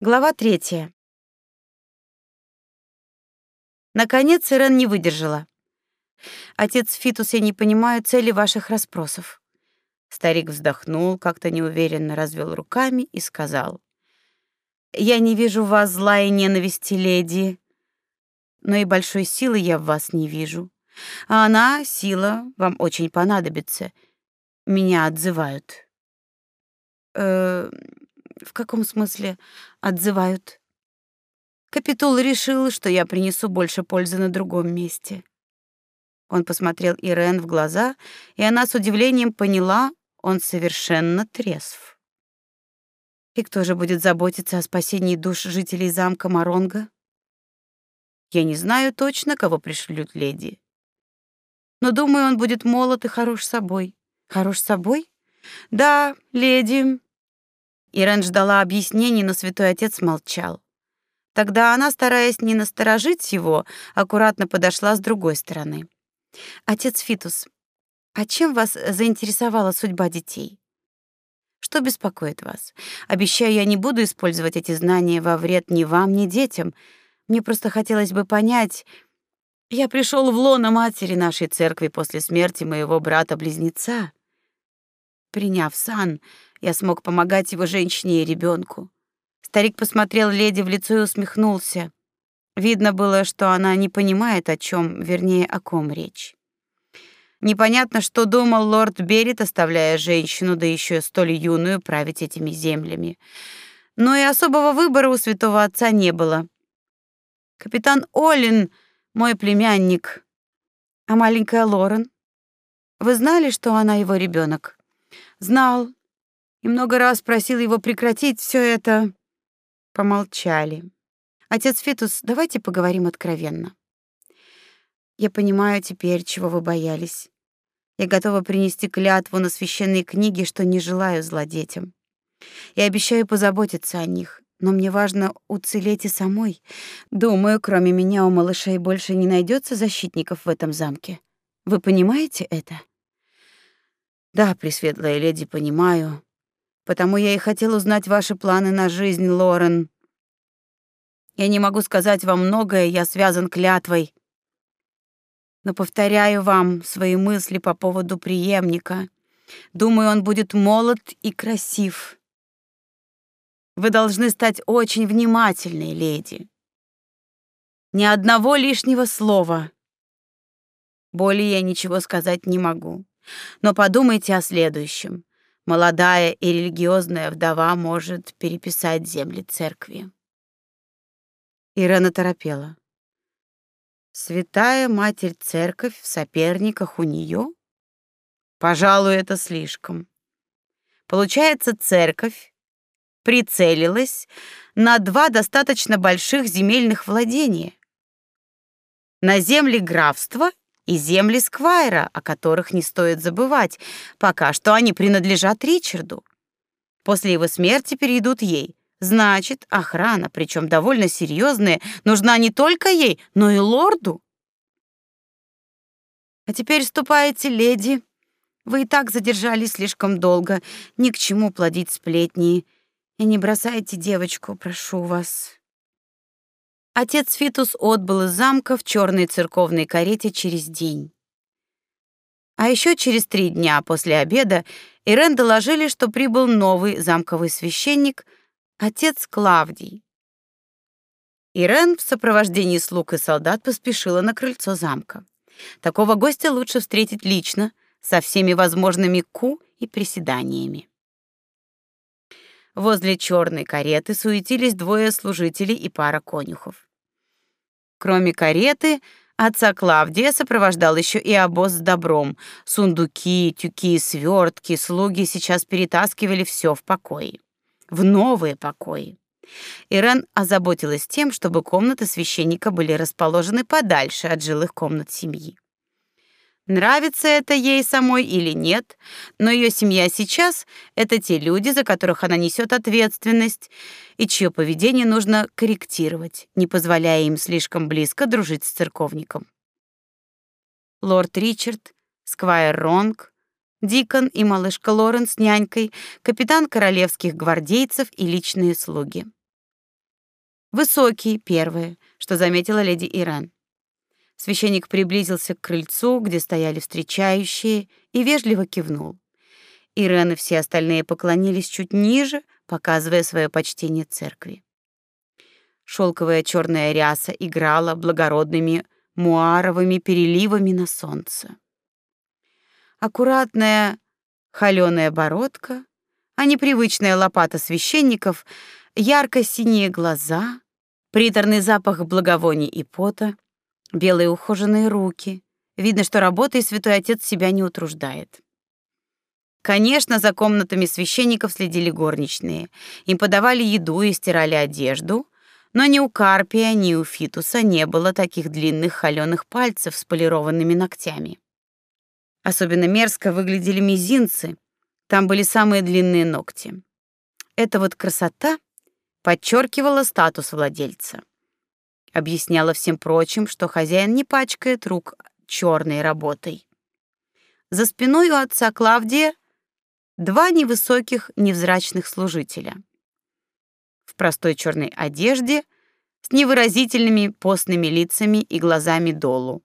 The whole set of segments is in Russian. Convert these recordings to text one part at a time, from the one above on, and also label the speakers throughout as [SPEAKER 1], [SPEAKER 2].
[SPEAKER 1] Глава третья. Наконец Ирен не выдержала. Отец Фитус, я не понимаю цели ваших расспросов. Старик вздохнул, как-то неуверенно развел руками и сказал: Я не вижу в вас зла и ненависти, леди, но и большой силы я в вас не вижу. А она, сила, вам очень понадобится. Меня отзывают. Э, в каком смысле отзывают? Капитул решил, что я принесу больше пользы на другом месте. Он посмотрел Ирен в глаза, и она с удивлением поняла, он совершенно трезв. И кто же будет заботиться о спасении душ жителей замка Маронга? Я не знаю точно, кого пришлют леди. Но думаю, он будет молод и хорош собой. Хорош собой? Да, леди, Ирен ждала объяснений, но святой отец молчал. Тогда она, стараясь не насторожить его, аккуратно подошла с другой стороны. Отец Фитус, а чем вас заинтересовала судьба детей? Что беспокоит вас? Обещаю, я не буду использовать эти знания во вред ни вам, ни детям. Мне просто хотелось бы понять. Я пришел в лоно матери нашей церкви после смерти моего брата-близнеца. Приняв сан, я смог помогать его женщине и ребенку. Старик посмотрел леди в лицо и усмехнулся. Видно было, что она не понимает, о чем, вернее, о ком речь. Непонятно, что думал лорд Берет, оставляя женщину, да еще столь юную, править этими землями. Но и особого выбора у святого отца не было. Капитан Олин, мой племянник, а маленькая Лорен. Вы знали, что она его ребенок? Знал, и много раз просил его прекратить все это. Помолчали. Отец Фитус, давайте поговорим откровенно. Я понимаю теперь, чего вы боялись. Я готова принести клятву на священные книги, что не желаю зла детям. Я обещаю позаботиться о них, но мне важно уцелеть и самой. Думаю, кроме меня у малышей больше не найдется защитников в этом замке. Вы понимаете это? Да, пресветлая леди, понимаю. Потому я и хотел узнать ваши планы на жизнь, Лорен. Я не могу сказать вам многое, я связан клятвой. Но повторяю вам свои мысли по поводу преемника. Думаю, он будет молод и красив. Вы должны стать очень внимательной, леди. Ни одного лишнего слова. Более я ничего сказать не могу. Но подумайте о следующем. Молодая и религиозная вдова может переписать земли церкви. Ирена торопела. Святая Матерь Церковь в соперниках у нее? Пожалуй, это слишком. Получается, церковь прицелилась на два достаточно больших земельных владения. На земли графства и земли Сквайра, о которых не стоит забывать. Пока что они принадлежат Ричарду. После его смерти перейдут ей. Значит, охрана, причем довольно серьезная, нужна не только ей, но и лорду. А теперь ступайте, леди. Вы и так задержались слишком долго. Ни к чему плодить сплетни. И не бросайте девочку, прошу вас. Отец Фитус отбыл из замка в черной церковной карете через день. А еще через три дня после обеда Ирен доложили, что прибыл новый замковый священник, отец Клавдий. Ирен в сопровождении слуг и солдат поспешила на крыльцо замка. Такого гостя лучше встретить лично, со всеми возможными ку и приседаниями. Возле черной кареты суетились двое служителей и пара конюхов. Кроме кареты, отца Клавдия сопровождал еще и обоз с добром. Сундуки, тюки, свертки, слуги сейчас перетаскивали все в покои. В новые покои. Ирен озаботилась тем, чтобы комнаты священника были расположены подальше от жилых комнат семьи. Нравится это ей самой или нет, но ее семья сейчас это те люди, за которых она несет ответственность и чье поведение нужно корректировать, не позволяя им слишком близко дружить с церковником. Лорд Ричард, сквайр Ронг, Дикон и малышка Лорен с нянькой, капитан королевских гвардейцев и личные слуги. Высокий, первое, что заметила леди Иран. Священник приблизился к крыльцу, где стояли встречающие, и вежливо кивнул. Ирен и все остальные поклонились чуть ниже, показывая свое почтение церкви. Шелковая черная ряса играла благородными муаровыми переливами на солнце. Аккуратная холёная бородка, а непривычная лопата священников, ярко-синие глаза, приторный запах благовоний и пота, белые ухоженные руки. Видно, что работой святой отец себя не утруждает. Конечно, за комнатами священников следили горничные. Им подавали еду и стирали одежду, но ни у Карпия, ни у Фитуса не было таких длинных холёных пальцев с полированными ногтями. Особенно мерзко выглядели мизинцы. Там были самые длинные ногти. Эта вот красота подчеркивала статус владельца. Объясняла всем прочим, что хозяин не пачкает рук черной работой. За спиной у отца Клавдия два невысоких невзрачных служителя. В простой черной одежде с невыразительными постными лицами и глазами долу.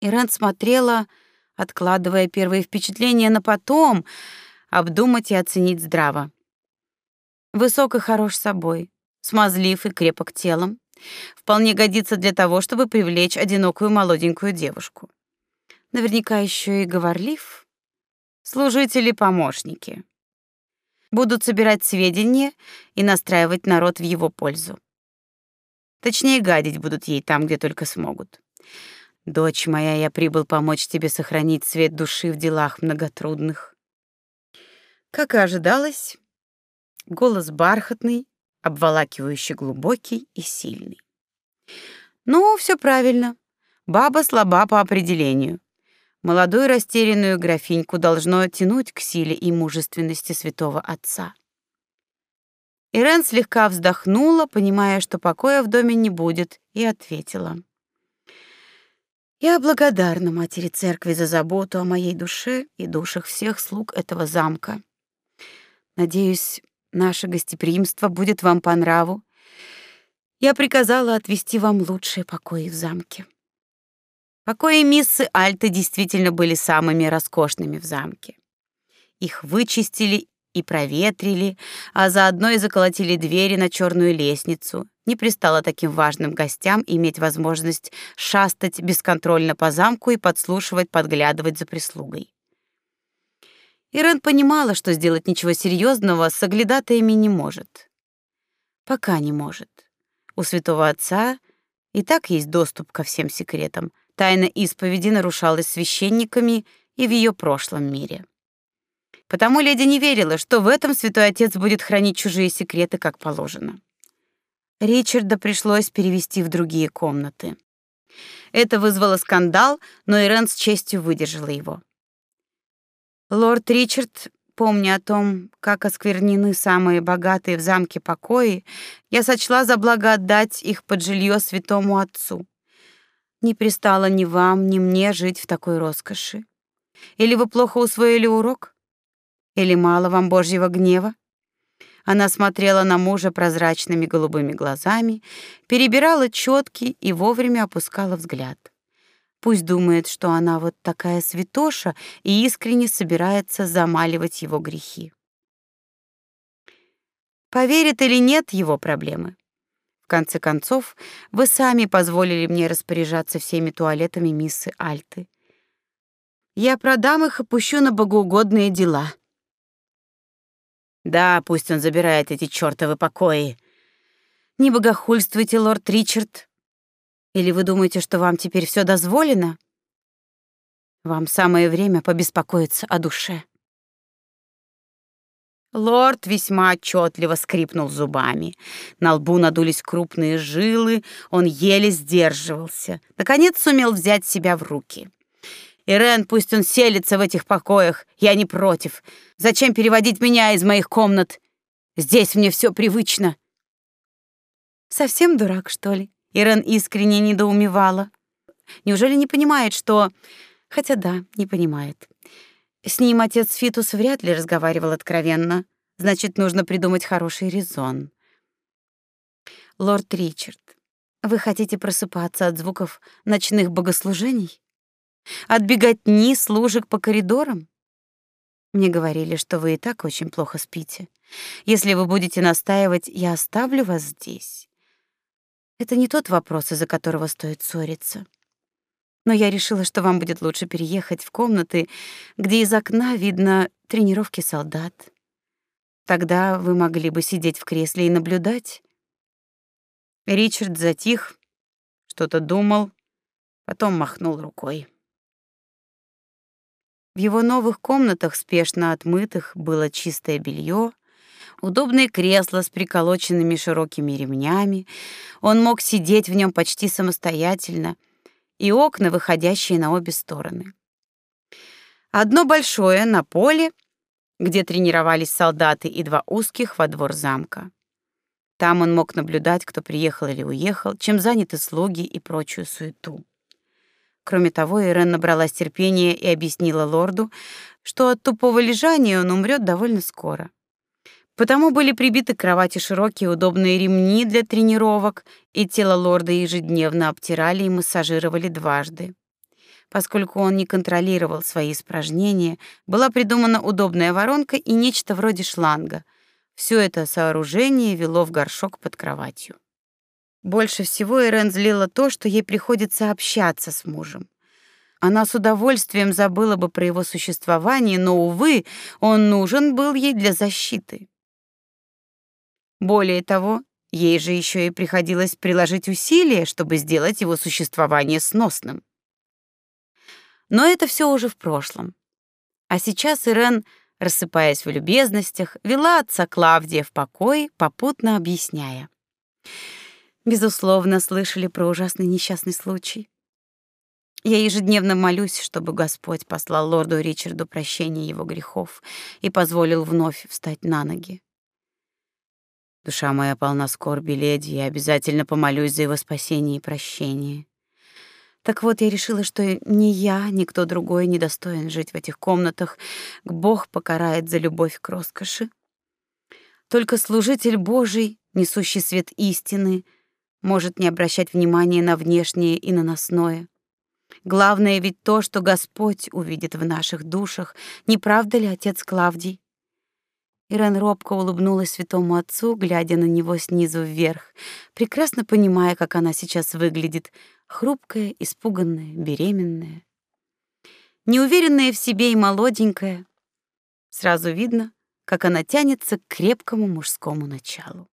[SPEAKER 1] Ирен смотрела, откладывая первые впечатления на потом, обдумать и оценить здраво. Высок и хорош собой, смазлив и крепок телом, вполне годится для того, чтобы привлечь одинокую молоденькую девушку. Наверняка еще и говорлив, служители-помощники. Будут собирать сведения и настраивать народ в его пользу. Точнее, гадить будут ей там, где только смогут. Дочь моя, я прибыл помочь тебе сохранить свет души в делах многотрудных. Как и ожидалось, голос бархатный, обволакивающий глубокий и сильный. Ну, все правильно. Баба слаба по определению. Молодую растерянную графиньку должно тянуть к силе и мужественности святого отца. Ирен слегка вздохнула, понимая, что покоя в доме не будет, и ответила: "Я благодарна матери церкви за заботу о моей душе и душах всех слуг этого замка. Надеюсь, наше гостеприимство будет вам по нраву. Я приказала отвести вам лучшие покои в замке". Покои миссы Альты действительно были самыми роскошными в замке. Их вычистили и проветрили, а заодно и заколотили двери на черную лестницу. Не пристало таким важным гостям иметь возможность шастать бесконтрольно по замку и подслушивать, подглядывать за прислугой. Ирен понимала, что сделать ничего серьезного с оглядатаями не может. Пока не может. У святого отца и так есть доступ ко всем секретам, Тайна исповеди нарушалась священниками и в ее прошлом мире. Потому леди не верила, что в этом святой отец будет хранить чужие секреты как положено. Ричарда пришлось перевести в другие комнаты. Это вызвало скандал, но Ирен с честью выдержала его. Лорд Ричард, помня о том, как осквернены самые богатые в замке покои, я сочла за благо отдать их под жилье святому отцу. Не пристало ни вам, ни мне жить в такой роскоши. Или вы плохо усвоили урок? Или мало вам Божьего гнева? Она смотрела на мужа прозрачными голубыми глазами, перебирала четки и вовремя опускала взгляд. Пусть думает, что она вот такая святоша и искренне собирается замаливать его грехи. Поверит или нет его проблемы конце концов, вы сами позволили мне распоряжаться всеми туалетами миссы Альты. Я продам их и пущу на богоугодные дела. Да, пусть он забирает эти чёртовы покои. Не богохульствуйте, лорд Ричард. Или вы думаете, что вам теперь всё дозволено? Вам самое время побеспокоиться о душе. Лорд весьма отчетливо скрипнул зубами. На лбу надулись крупные жилы, он еле сдерживался. Наконец сумел взять себя в руки. Ирен, пусть он селится в этих покоях, я не против. Зачем переводить меня из моих комнат? Здесь мне все привычно. Совсем дурак, что ли? Ирен искренне недоумевала. Неужели не понимает, что... Хотя да, не понимает. С ним отец Фитус вряд ли разговаривал откровенно. Значит, нужно придумать хороший резон. Лорд Ричард, вы хотите просыпаться от звуков ночных богослужений? От беготни служек по коридорам? Мне говорили, что вы и так очень плохо спите. Если вы будете настаивать, я оставлю вас здесь. Это не тот вопрос, из-за которого стоит ссориться. Но я решила, что вам будет лучше переехать в комнаты, где из окна видно тренировки солдат. Тогда вы могли бы сидеть в кресле и наблюдать. Ричард затих, что-то думал, потом махнул рукой. В его новых комнатах, спешно отмытых, было чистое белье, удобные кресла с приколоченными широкими ремнями. Он мог сидеть в нем почти самостоятельно, и окна, выходящие на обе стороны. Одно большое на поле, где тренировались солдаты, и два узких во двор замка. Там он мог наблюдать, кто приехал или уехал, чем заняты слуги и прочую суету. Кроме того, Ирен набралась терпения и объяснила лорду, что от тупого лежания он умрет довольно скоро. Потому были прибиты к кровати широкие удобные ремни для тренировок, и тело лорда ежедневно обтирали и массажировали дважды. Поскольку он не контролировал свои испражнения, была придумана удобная воронка и нечто вроде шланга. Все это сооружение вело в горшок под кроватью. Больше всего Ирен злило то, что ей приходится общаться с мужем. Она с удовольствием забыла бы про его существование, но увы, он нужен был ей для защиты. Более того, ей же еще и приходилось приложить усилия, чтобы сделать его существование сносным. Но это все уже в прошлом. А сейчас Ирен, рассыпаясь в любезностях, вела отца Клавдия в покой, попутно объясняя. Безусловно, слышали про ужасный несчастный случай. Я ежедневно молюсь, чтобы Господь послал лорду Ричарду прощение его грехов и позволил вновь встать на ноги. Душа моя полна скорби, леди, я обязательно помолюсь за его спасение и прощение. Так вот, я решила, что ни я, ни кто другой не достоин жить в этих комнатах. Бог покарает за любовь к роскоши. Только служитель Божий, несущий свет истины, может не обращать внимания на внешнее и наносное. Главное ведь то, что Господь увидит в наших душах. Не правда ли, отец Клавдий? Ирен робко улыбнулась святому отцу, глядя на него снизу вверх, прекрасно понимая, как она сейчас выглядит, хрупкая, испуганная, беременная, неуверенная в себе и молоденькая. Сразу видно, как она тянется к крепкому мужскому началу.